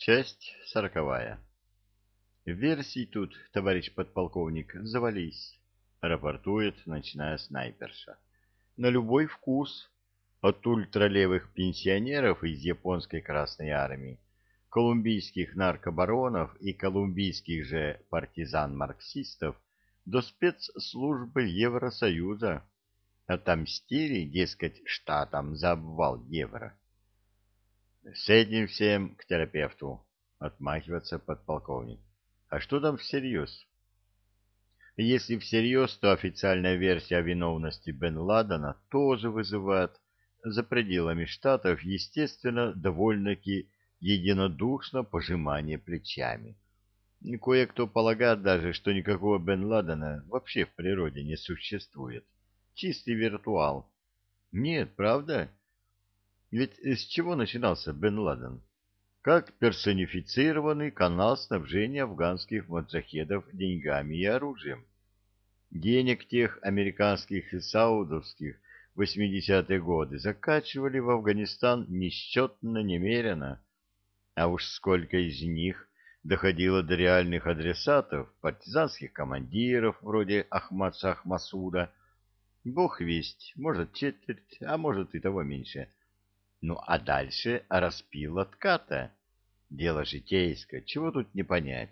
Часть сороковая. Версий тут, товарищ подполковник, завались, рапортует ночная снайперша. На любой вкус. От ультралевых пенсионеров из японской Красной Армии, колумбийских наркобаронов и колумбийских же партизан-марксистов до спецслужбы Евросоюза. Отомстили, дескать, штатам за обвал евро. С этим всем к терапевту, отмахивается подполковник. А что там всерьез? Если всерьез, то официальная версия о виновности Бен Ладена тоже вызывает за пределами штатов, естественно, довольно-таки единодушно пожимание плечами. Кое-кто полагает даже, что никакого Бен Ладена вообще в природе не существует. Чистый виртуал. Нет, правда? Ведь с чего начинался Бен Ладен? Как персонифицированный канал снабжения афганских маджахедов деньгами и оружием. Денег тех американских и саудовских в 80-е годы закачивали в Афганистан несчетно немерено, а уж сколько из них доходило до реальных адресатов, партизанских командиров вроде Ахмад Шах Масуда, бог весть, может четверть, а может и того меньше – ну, а дальше распил отката. Дело житейское, чего тут не понять.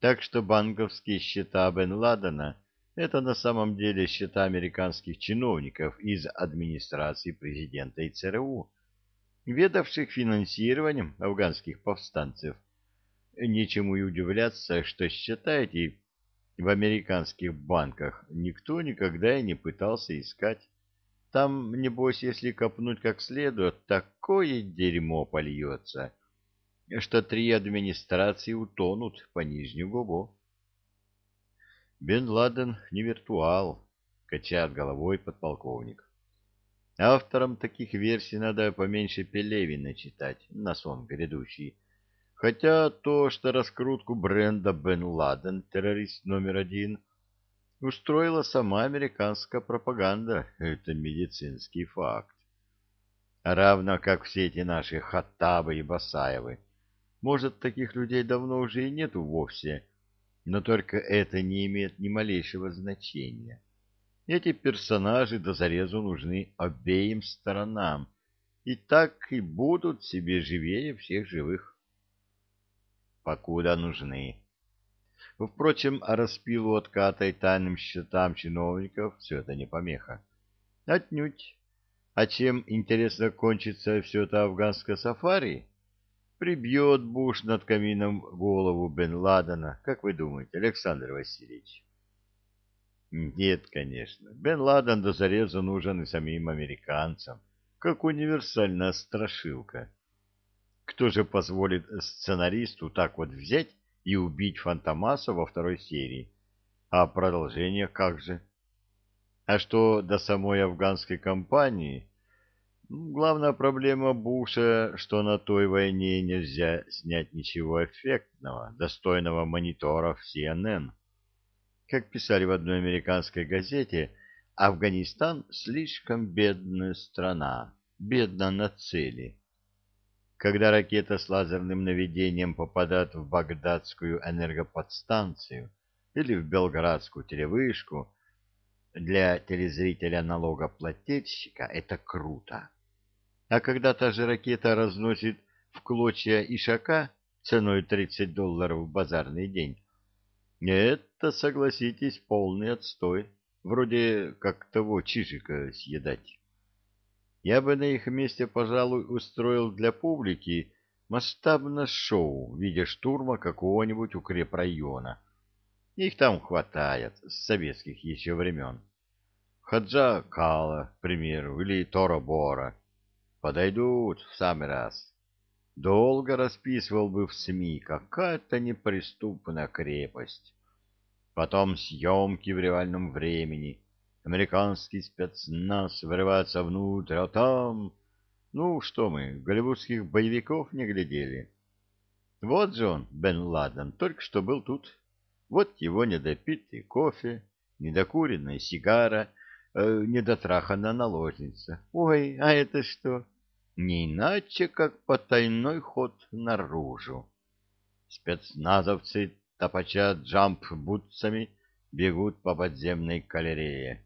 Так что банковские счета Бен Ладена — это на самом деле счета американских чиновников из администрации президента и ЦРУ, ведавших финансированием афганских повстанцев. Нечему и удивляться, что счета эти в американских банках никто никогда и не пытался искать. Там, небось, если копнуть как следует, такое дерьмо польется, что три администрации утонут по нижнюю губу. Бен Ладен не виртуал, качает головой подполковник. Авторам таких версий надо поменьше Пелевина читать на сон грядущий. Хотя то, что раскрутку бренда Бен Ладен, террорист номер один, устроила сама американская пропаганда. Это медицинский факт. Равно как все эти наши Хаттабы и Басаевы. Может, таких людей давно уже и нету вовсе, но только это не имеет ни малейшего значения. Эти персонажи до зарезу нужны обеим сторонам, и так и будут себе живее всех живых. Покуда нужны. Впрочем, распилу отката и тайным счетам чиновников все это не помеха. Отнюдь. А чем, интересно, кончится все это афганское сафари? Прибьет Буш над камином голову Бен Ладена, как вы думаете, Александр Васильевич? Нет, конечно. Бен Ладен до зареза нужен и самим американцам, как универсальная страшилка. Кто же позволит сценаристу так вот взять и убить Фантомаса во второй серии. А продолжение как же? А что до самой афганской кампании? Ну, главная проблема Буша, что на той войне нельзя снять ничего эффектного, достойного мониторов CNN. Как писали в одной американской газете, Афганистан слишком бедная страна, бедна на цели. Когда ракета с лазерным наведением попадает в багдадскую энергоподстанцию или в белградскую телевышку, для телезрителя-налогоплательщика это круто. А когда та же ракета разносит в клочья ишака ценой 30 долларов в базарный день, это, согласитесь, полный отстой, вроде как того чижика съедать. Я бы на их месте, пожалуй, устроил для публики масштабное шоу в виде штурма какого-нибудь укрепрайона. Их там хватает с советских еще времен. Хаджа Кала, к примеру, или Тора Бора. Подойдут в самый раз. Долго расписывал бы в СМИ, какая-то неприступная крепость. Потом съемки в реальном времени — Американский спецназ врывается внутрь, а там... Ну, что мы, голливудских боевиков не глядели. Вот же он, Бен Ладен, только что был тут. Вот его недопитый кофе, недокуренная сигара, э, недотраханная наложница. Ой, а это что? Не иначе, как потайной ход наружу. Спецназовцы, топача джамп-бутсами, бегут по подземной галерее.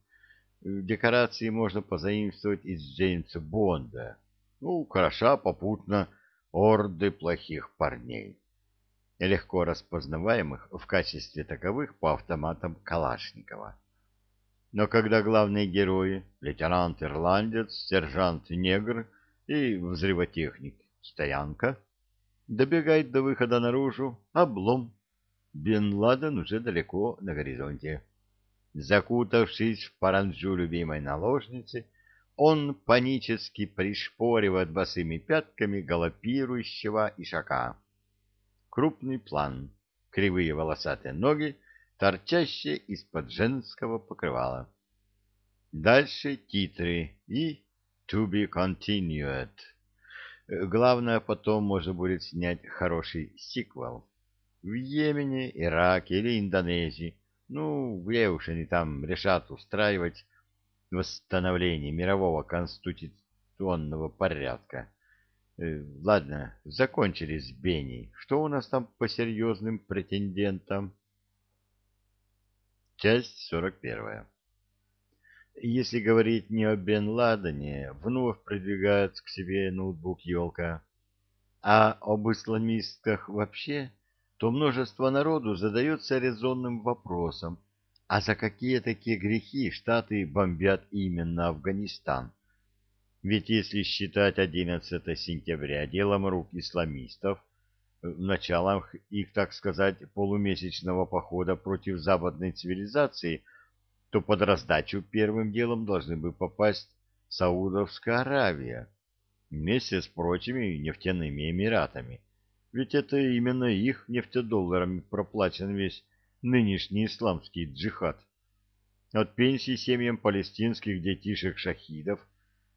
Декорации можно позаимствовать из Джеймса Бонда. Ну, хороша попутно орды плохих парней, легко распознаваемых в качестве таковых по автоматам Калашникова. Но когда главные герои, лейтенант-ирландец, сержант-негр и взрывотехник-стоянка, добегает до выхода наружу, облом. Бен Ладен уже далеко на горизонте. Закутавшись в паранджу любимой наложницы, он панически пришпоривает босыми пятками галопирующего ишака. Крупный план, кривые волосатые ноги, торчащие из-под женского покрывала. Дальше титры и «To be continued». Главное, потом можно будет снять хороший сиквел. В Йемене, Ираке или Индонезии. Ну, где уж они там решат устраивать восстановление мирового конституционного порядка. Э, ладно, закончили с Беней. Что у нас там по серьезным претендентам? Часть сорок первая. Если говорить не о Бен Ладене, вновь продвигается к себе ноутбук «Елка», а об исламистках вообще, то множество народу задается резонным вопросом, а за какие такие грехи Штаты бомбят именно Афганистан? Ведь если считать 11 сентября делом рук исламистов, началом их, так сказать, полумесячного похода против западной цивилизации, то под раздачу первым делом должны бы попасть Саудовская Аравия вместе с прочими нефтяными эмиратами. Ведь это именно их нефтедолларами проплачен весь нынешний исламский джихад. От пенсии семьям палестинских детишек-шахидов,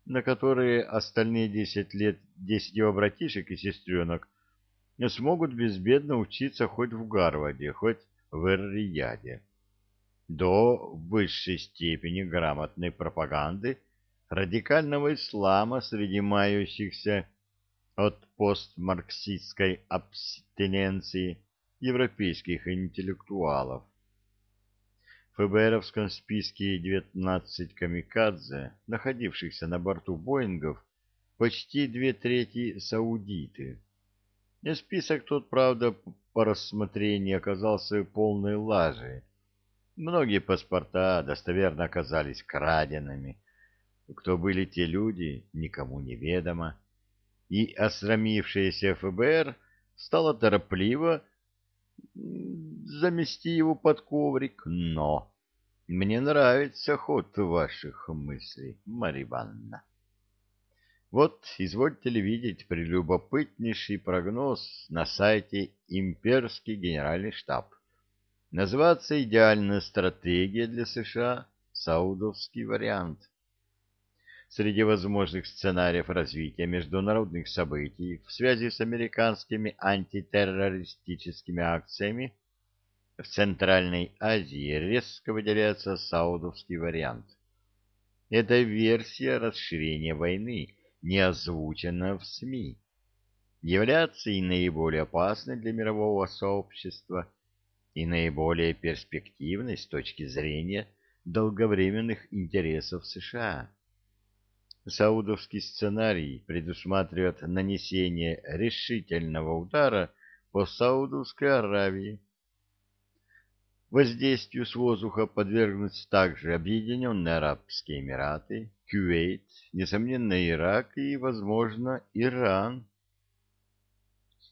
на которые остальные десять лет десять его братишек и сестренок смогут безбедно учиться хоть в Гарварде, хоть в Эр-Рияде. До высшей степени грамотной пропаганды радикального ислама среди мающихся от постмарксистской абстиненции европейских интеллектуалов. В ФБРовском списке 19 камикадзе, находившихся на борту Боингов, почти две трети саудиты. И список тот, правда, по рассмотрению оказался полной лажей. Многие паспорта достоверно оказались краденными. Кто были те люди, никому не ведомо. И осрамившееся ФБР стало торопливо замести его под коврик, но... Мне нравится ход ваших мыслей, Марибанна. Вот, извольте ли видеть прелюбопытнейший прогноз на сайте «Имперский генеральный штаб». Называться «Идеальная стратегия для США» — саудовский вариант. Среди возможных сценариев развития международных событий в связи с американскими антитеррористическими акциями в Центральной Азии резко выделяется саудовский вариант. Эта версия расширения войны не озвучена в СМИ, является и наиболее опасной для мирового сообщества, и наиболее перспективной с точки зрения долговременных интересов США. Саудовский сценарий предусматривает нанесение решительного удара по Саудовской Аравии. Воздействию с воздуха подвергнутся также Объединенные Арабские Эмираты, Кувейт, несомненно, Ирак и, возможно, Иран.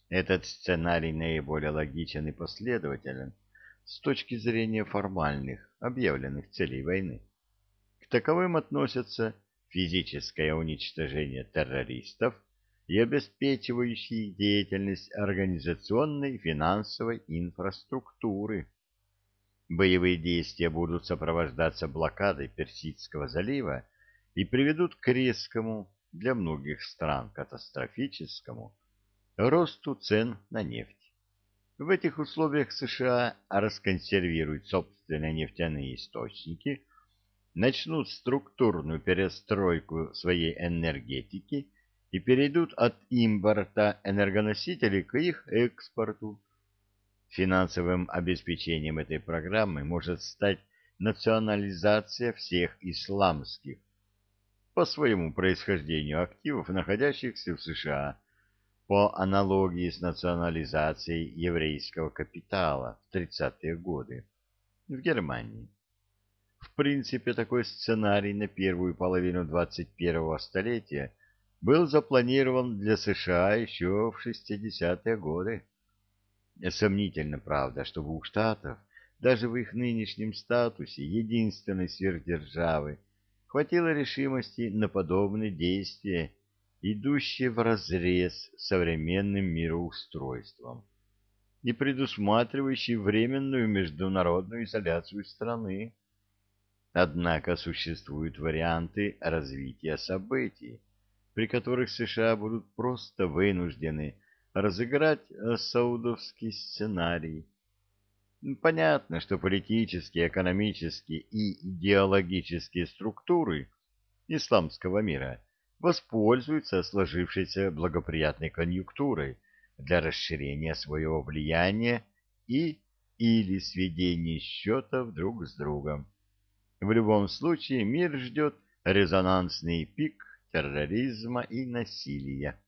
Этот сценарий наиболее логичен и последователен с точки зрения формальных, объявленных целей войны. К таковым относятся физическое уничтожение террористов и обеспечивающие деятельность организационной финансовой инфраструктуры. Боевые действия будут сопровождаться блокадой Персидского залива и приведут к резкому, для многих стран катастрофическому, росту цен на нефть. В этих условиях США расконсервируют собственные нефтяные источники – начнут структурную перестройку своей энергетики и перейдут от импорта энергоносителей к их экспорту. Финансовым обеспечением этой программы может стать национализация всех исламских по своему происхождению активов, находящихся в США, по аналогии с национализацией еврейского капитала в 30-е годы в Германии. В принципе, такой сценарий на первую половину 21-го столетия был запланирован для США еще в 60-е годы. Сомнительно, правда, чтобы у Штатов, даже в их нынешнем статусе единственной сверхдержавы, хватило решимости на подобные действия, идущие вразрез с современным мироустройством и предусматривающие временную международную изоляцию страны. Однако существуют варианты развития событий, при которых США будут просто вынуждены разыграть э, саудовский сценарий. Понятно, что политические, экономические и идеологические структуры исламского мира воспользуются сложившейся благоприятной конъюнктурой для расширения своего влияния и или сведения счетов друг с другом. В любом случае мир ждет резонансный пик терроризма и насилия.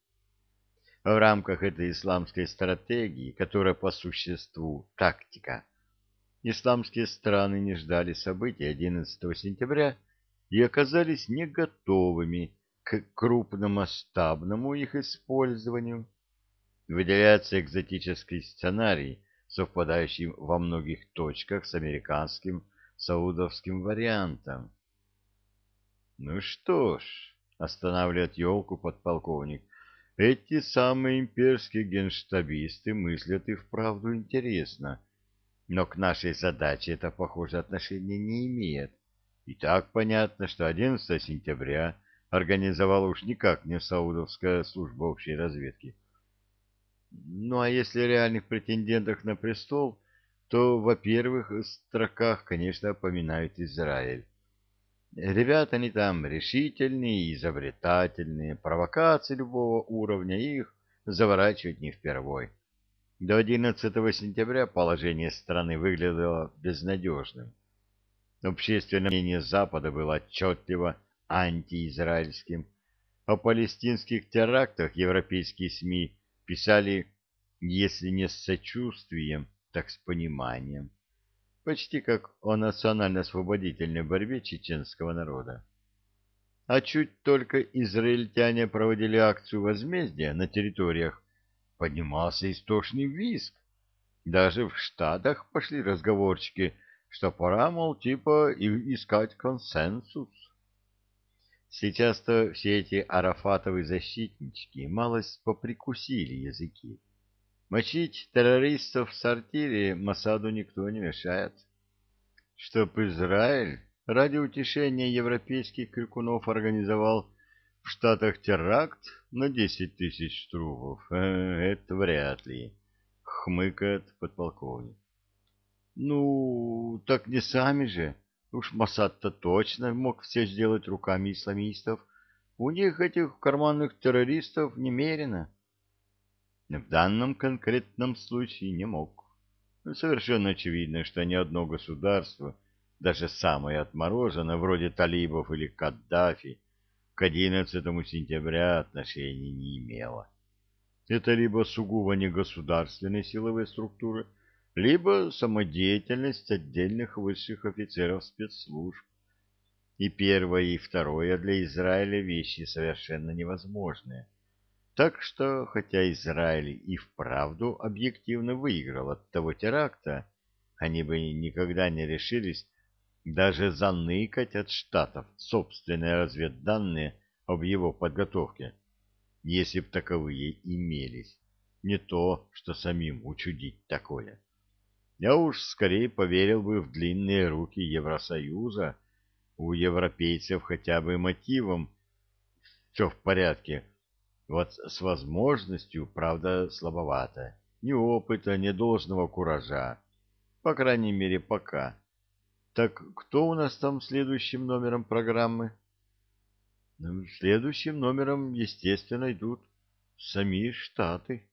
В рамках этой исламской стратегии, которая по существу тактика, исламские страны не ждали событий 11 сентября и оказались не готовыми к крупномасштабному их использованию. Выделяется экзотический сценарий, совпадающий во многих точках с американским саудовским вариантом. Ну что ж, останавливает елку подполковник, эти самые имперские генштабисты мыслят и вправду интересно, но к нашей задаче это, похоже, отношения не имеет. И так понятно, что 11 сентября организовал уж никак не Саудовская служба общей разведки. Ну а если реальных претендентах на престол, то, во-первых, в строках, конечно, поминают Израиль. Ребята они там решительные, изобретательные, провокации любого уровня их заворачивать не впервой. До 11 сентября положение страны выглядело безнадежным. Общественное мнение Запада было отчетливо антиизраильским. О палестинских терактах европейские СМИ писали, если не с сочувствием, так с пониманием почти как о национально-освободительной борьбе чеченского народа. А чуть только израильтяне проводили акцию возмездия на территориях, поднимался истошный визг. Даже в Штатах пошли разговорчики, что пора, мол, типа искать консенсус. Сейчас-то все эти арафатовые защитнички малость поприкусили языки. Мочить террористов в сортире Масаду никто не мешает. Чтоб Израиль ради утешения европейских крикунов организовал в Штатах теракт на десять тысяч трупов, э, это вряд ли, хмыкает подполковник. Ну, так не сами же. Уж Масад-то точно мог все сделать руками исламистов. У них этих карманных террористов немерено в данном конкретном случае не мог. Совершенно очевидно, что ни одно государство, даже самое отмороженное, вроде талибов или Каддафи, к 11 сентября отношения не имело. Это либо сугубо негосударственные силовые структуры, либо самодеятельность отдельных высших офицеров спецслужб. И первое, и второе для Израиля вещи совершенно невозможные. Так что, хотя Израиль и вправду объективно выиграл от того теракта, они бы никогда не решились даже заныкать от Штатов собственные разведданные об его подготовке, если б таковые имелись. Не то, что самим учудить такое. Я уж скорее поверил бы в длинные руки Евросоюза, у европейцев хотя бы мотивом все в порядке, вот с возможностью, правда, слабовато. Ни опыта, ни должного куража. По крайней мере, пока. Так кто у нас там следующим номером программы? Ну, следующим номером, естественно, идут сами Штаты.